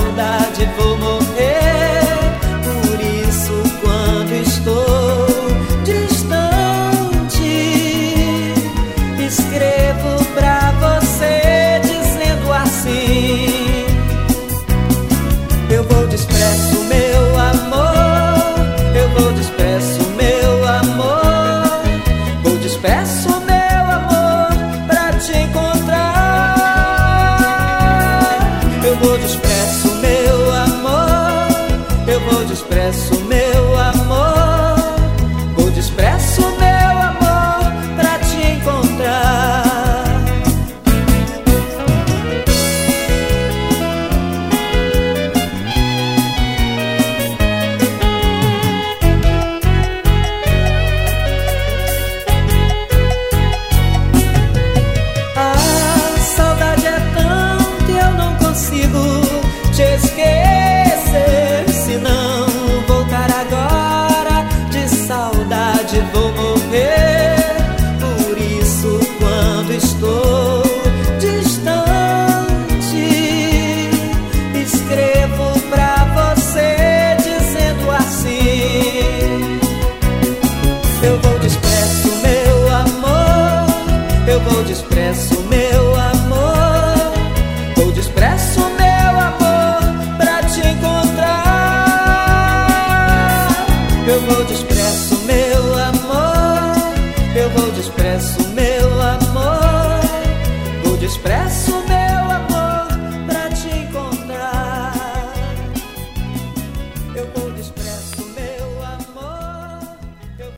estou distante, escrevo. saudade vou morrer. Por isso, quando estou distante, escrevo pra você dizendo assim: Eu vou despresso, meu amor, eu vou despresso. expresso meu.